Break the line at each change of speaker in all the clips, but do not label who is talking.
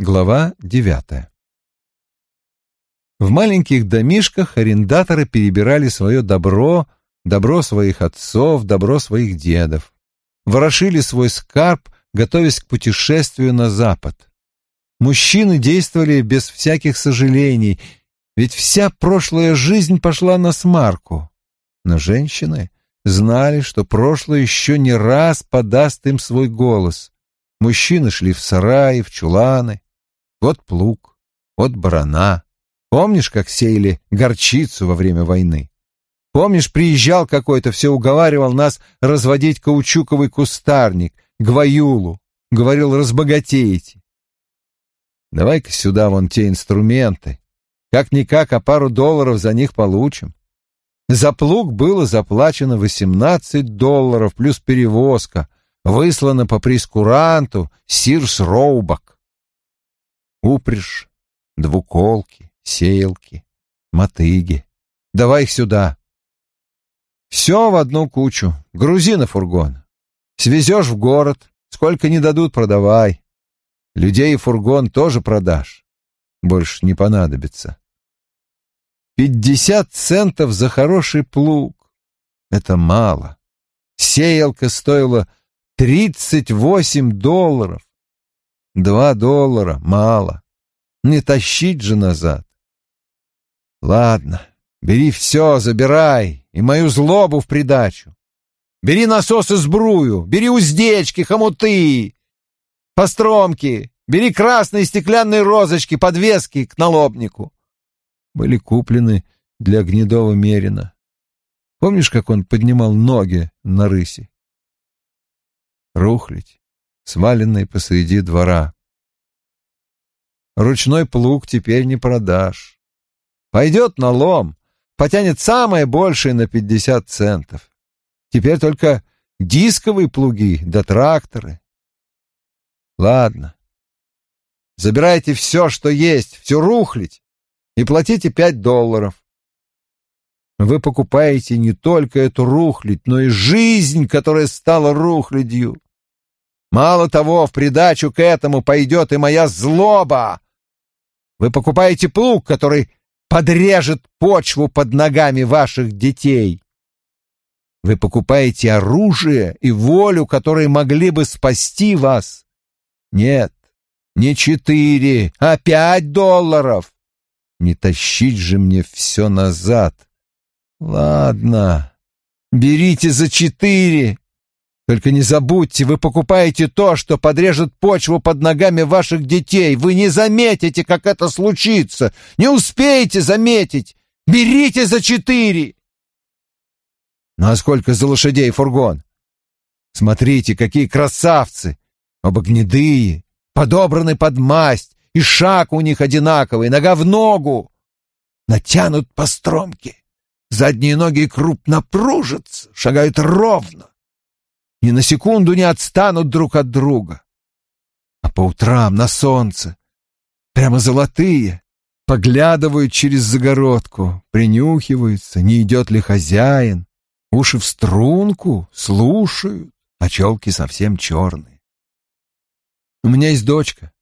Глава девятая В маленьких домишках арендаторы перебирали свое добро, добро своих отцов, добро своих дедов. Ворошили свой скарб, готовясь к путешествию на запад. Мужчины действовали без всяких сожалений, ведь вся прошлая жизнь пошла на смарку. Но женщины знали, что прошлое еще не раз подаст им свой голос. Мужчины шли в сараи, в чуланы. Вот плуг, вот барана. Помнишь, как сеяли горчицу во время войны? Помнишь, приезжал какой-то, все уговаривал нас разводить каучуковый кустарник, гваюлу. Говорил, разбогатеете. Давай-ка сюда вон те инструменты. Как-никак, а пару долларов за них получим. За плуг было заплачено 18 долларов плюс перевозка, выслано по прескуранту Сирс Роубак. Упряжь, двуколки, сеялки, мотыги. Давай их сюда. Все в одну кучу. Грузи на фургон. Свезешь в город. Сколько не дадут, продавай. Людей и фургон тоже продашь. Больше не понадобится. Пятьдесят центов за хороший плуг. Это мало. Сеялка стоила тридцать восемь долларов. Два доллара — мало. Не тащить же назад. Ладно, бери все, забирай, и мою злобу в придачу. Бери насос и сбрую, бери уздечки, хомуты, постромки, бери красные стеклянные розочки, подвески к налобнику были куплены для Гнедова Мерина. Помнишь, как он поднимал ноги на рыси? Рухлить, сваленный посреди двора. Ручной плуг теперь не продашь. Пойдет на лом, потянет самое большее на пятьдесят центов. Теперь только дисковые плуги да тракторы. Ладно. Забирайте все, что есть, всю рухлить, и платите пять долларов. Вы покупаете не только эту рухлядь, но и жизнь, которая стала рухлядью. Мало того, в придачу к этому пойдет и моя злоба. Вы покупаете плуг, который подрежет почву под ногами ваших детей. Вы покупаете оружие и волю, которые могли бы спасти вас. Нет, не четыре, а пять долларов. Не тащить же мне все назад. Ладно, берите за четыре. Только не забудьте, вы покупаете то, что подрежет почву под ногами ваших детей. Вы не заметите, как это случится. Не успеете заметить. Берите за четыре. Ну а сколько за лошадей фургон? Смотрите, какие красавцы! Оба гнедые, подобраны под масть, и шаг у них одинаковый, нога в ногу. Натянут по стромке. Задние ноги крупно пружатся, шагают ровно. Ни на секунду не отстанут друг от друга. А по утрам на солнце, прямо золотые, поглядывают через загородку, принюхиваются, не идет ли хозяин. Уши в струнку, слушают, а челки совсем черные. У меня есть дочка.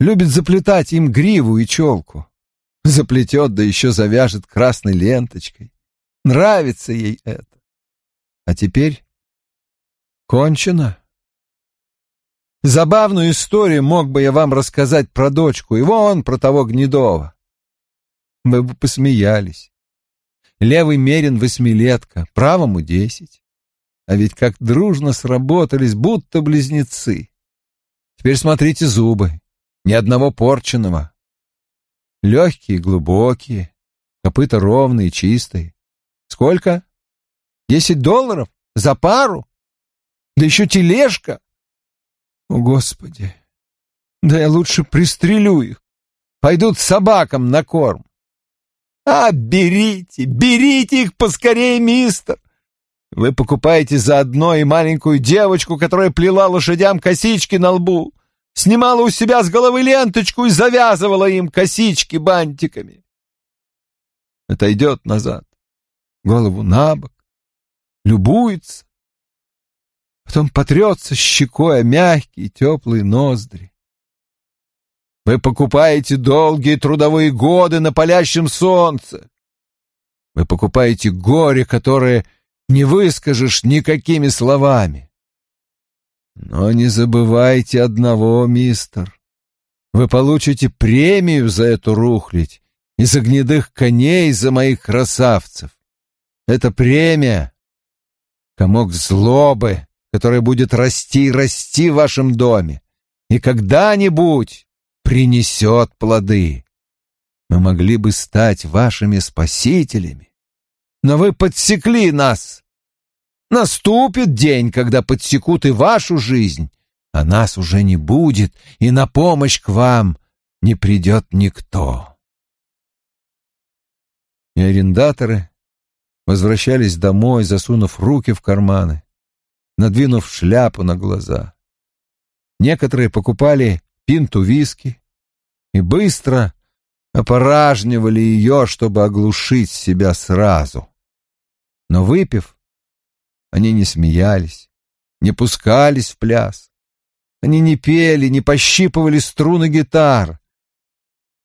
Любит заплетать им гриву и челку. Заплетет, да еще завяжет красной ленточкой. Нравится ей это. А теперь кончено. Забавную историю мог бы я вам рассказать про дочку, и вон про того Гнедова. Вы бы посмеялись. Левый мерин восьмилетка, правому десять. А ведь как дружно сработались, будто близнецы. Теперь смотрите зубы ни одного порченного. Легкие, глубокие, копыта ровные, чистые. Сколько? Десять долларов? За пару? Да еще тележка? О, Господи! Да я лучше пристрелю их. Пойдут собакам на корм. А, берите, берите их поскорее, мистер. Вы покупаете заодно и маленькую девочку, которая плела лошадям косички на лбу снимала у себя с головы ленточку и завязывала им косички бантиками. Отойдет назад, голову на бок, любуется, потом потрется щекой о мягкие теплые ноздри. Вы покупаете долгие трудовые годы на палящем солнце. Вы покупаете горе, которое не выскажешь никакими словами. Но не забывайте одного, мистер. Вы получите премию за эту рухлядь и за гнедых коней, за моих красавцев. Это премия — комок злобы, который будет расти и расти в вашем доме, и когда-нибудь принесет плоды. Мы могли бы стать вашими спасителями, но вы подсекли нас. Наступит день, когда подсекут и вашу жизнь, а нас уже не будет, и на помощь к вам не придет никто. И арендаторы возвращались домой, засунув руки в карманы, надвинув шляпу на глаза. Некоторые покупали пинту виски и быстро опоражнивали ее, чтобы оглушить себя сразу. Но выпив, они не смеялись, не пускались в пляс. Они не пели, не пощипывали струны гитар.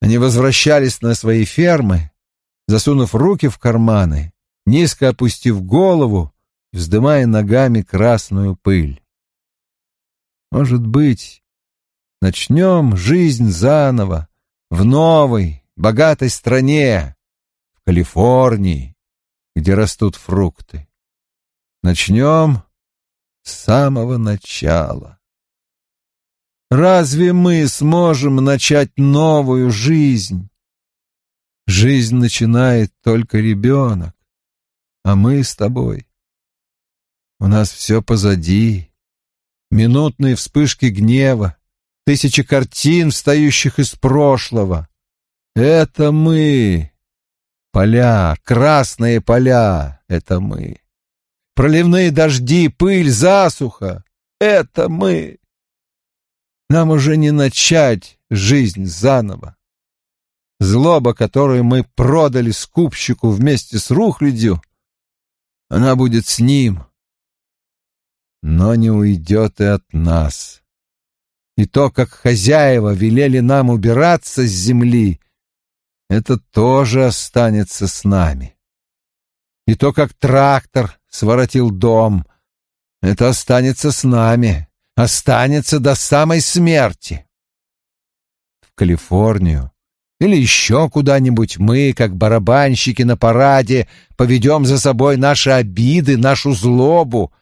Они возвращались на свои фермы, засунув руки в карманы, низко опустив голову, вздымая ногами красную пыль. Может быть, начнем жизнь заново, в новой, богатой стране, в Калифорнии, где растут фрукты. Начнем с самого начала. Разве мы сможем начать новую жизнь? Жизнь начинает только ребенок, а мы с тобой. У нас все позади. Минутные вспышки гнева, тысячи картин, встающих из прошлого. Это мы. Поля, красные поля — это мы. Проливные дожди, пыль, засуха — это мы. Нам уже не начать жизнь заново. Злоба, которую мы продали скупщику вместе с рухлядью, она будет с ним, но не уйдет и от нас. И то, как хозяева велели нам убираться с земли, это тоже останется с нами. И то, как трактор своротил дом, это останется с нами, останется до самой смерти. В Калифорнию или еще куда-нибудь мы, как барабанщики на параде, поведем за собой наши обиды, нашу злобу,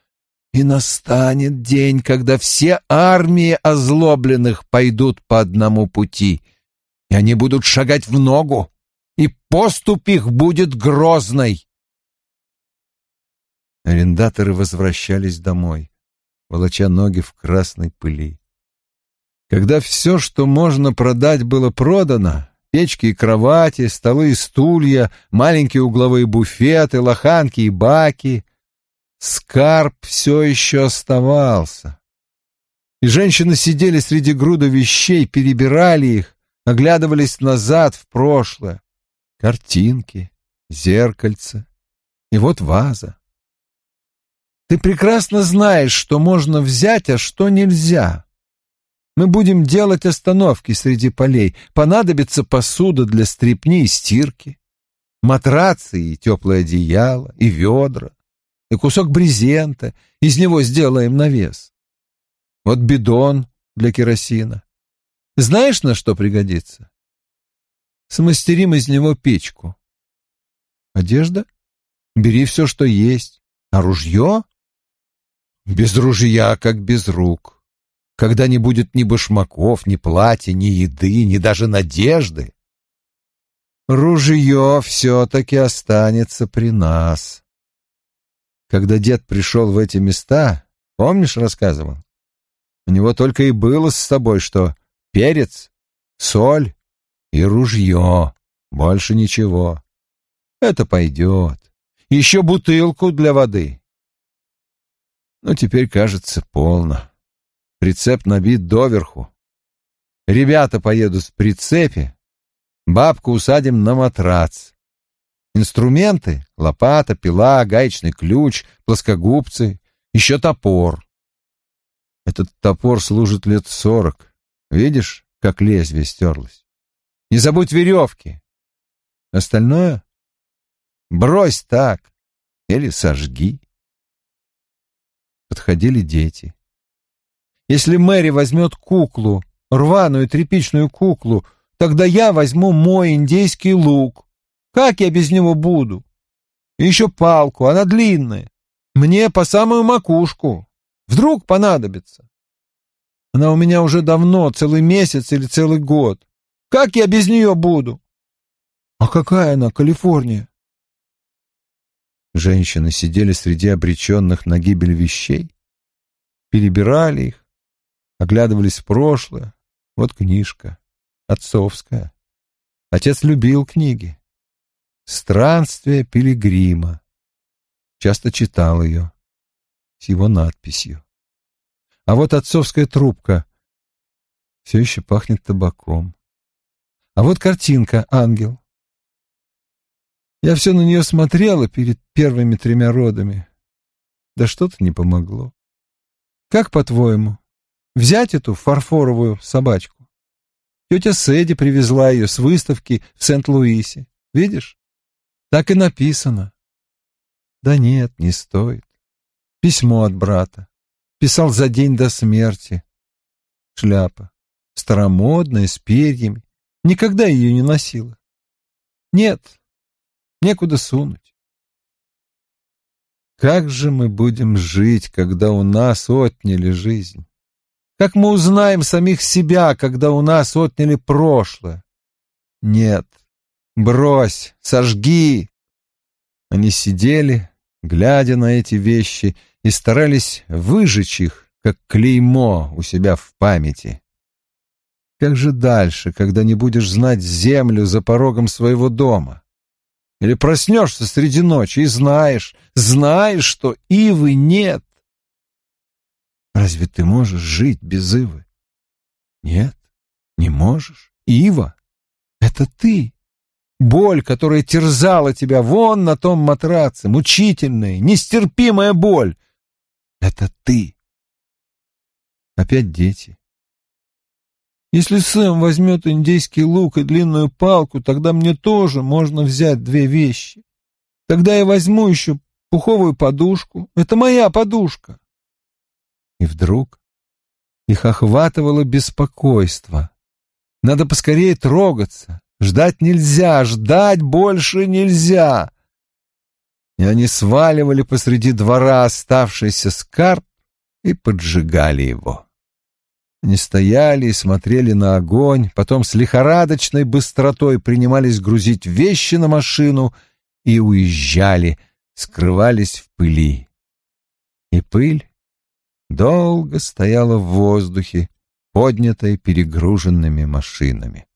и настанет день, когда все армии озлобленных пойдут по одному пути — и они будут шагать в ногу, и поступь их будет грозной. Арендаторы возвращались домой, волоча ноги в красной пыли. Когда все, что можно продать, было продано, печки и кровати, столы и стулья, маленькие угловые буфеты, лоханки и баки, скарб все еще оставался. И женщины сидели среди груда вещей, перебирали их, оглядывались назад в прошлое. Картинки, зеркальце и вот ваза. Ты прекрасно знаешь, что можно взять, а что нельзя. Мы будем делать остановки среди полей. Понадобится посуда для стрепни и стирки, матрацы и теплое одеяло, и ведра, и кусок брезента. Из него сделаем навес. Вот бидон для керосина. Знаешь, на что пригодится? Смастерим из него печку. Одежда? Бери все, что есть. А ружье? Без ружья, как без рук. Когда не будет ни башмаков, ни платья, ни еды, ни даже надежды. Ружье все-таки останется при нас. Когда дед пришел в эти места, помнишь, рассказывал? У него только и было с собой, что перец, соль и ружье. Больше ничего. Это пойдет. Еще бутылку для воды. Но теперь, кажется, полно. Прицеп набит доверху. Ребята поедут в прицепе. Бабку усадим на матрац. Инструменты — лопата, пила, гаечный ключ, плоскогубцы, еще топор. Этот топор служит лет сорок. Видишь, как лезвие стерлось. Не забудь веревки. Остальное брось так или сожги. Подходили дети. Если Мэри возьмет куклу, рваную тряпичную куклу, тогда я возьму мой индейский лук. Как я без него буду? И еще палку, она длинная. Мне по самую макушку. Вдруг понадобится. Она у меня уже давно, целый месяц или целый год. Как я без нее буду? А какая она, Калифорния? Женщины сидели среди обреченных на гибель вещей, перебирали их, оглядывались в прошлое. Вот книжка, отцовская. Отец любил книги. «Странствие пилигрима». Часто читал ее с его надписью. А вот отцовская трубка все еще пахнет табаком. А вот картинка «Ангел». Я все на нее смотрела перед первыми тремя родами. Да что-то не помогло. Как, по-твоему, взять эту фарфоровую собачку? Тетя Сэдди привезла ее с выставки в Сент-Луисе. Видишь? Так и написано. Да нет, не стоит. Письмо от брата. Писал за день до смерти. Шляпа. Старомодная, с перьями. Никогда ее не носила. Нет, некуда сунуть. Как же мы будем жить, когда у нас отняли жизнь? Как мы узнаем самих себя, когда у нас отняли прошлое? Нет, Брось, сожги!» Они сидели, глядя на эти вещи, и старались выжечь их, как клеймо у себя в памяти. Как же дальше, когда не будешь знать землю за порогом своего дома? Или проснешься среди ночи и знаешь, знаешь, что ивы нет? Разве ты можешь жить без ивы? Нет, не можешь. Ива — это ты. Боль, которая терзала тебя вон на том матраце, мучительная, нестерпимая боль. Это ты. Опять дети. Если Сэм возьмет индейский лук и длинную палку, тогда мне тоже можно взять две вещи. Тогда я возьму еще пуховую подушку. Это моя подушка. И вдруг их охватывало беспокойство. Надо поскорее трогаться, Ждать нельзя, ждать больше нельзя. И они сваливали посреди двора оставшийся скарб и поджигали его. Они стояли и смотрели на огонь, потом с лихорадочной быстротой принимались грузить вещи на машину и уезжали, скрывались в пыли. И пыль долго стояла в воздухе, поднятой перегруженными машинами.